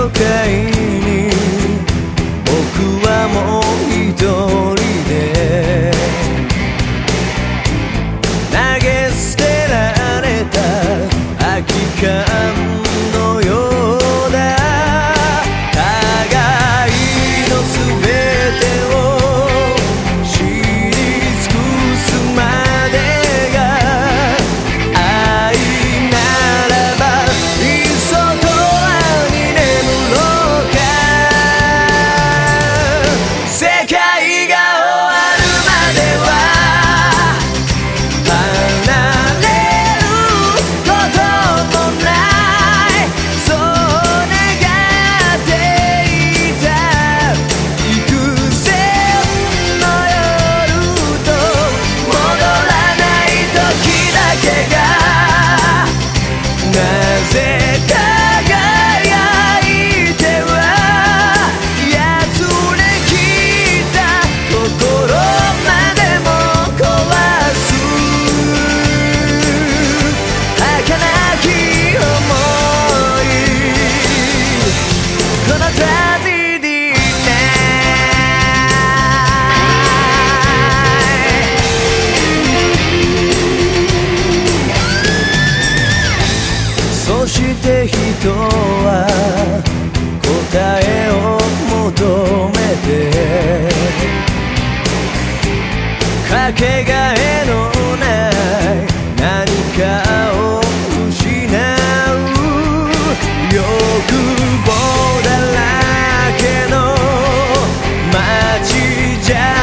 Okay. down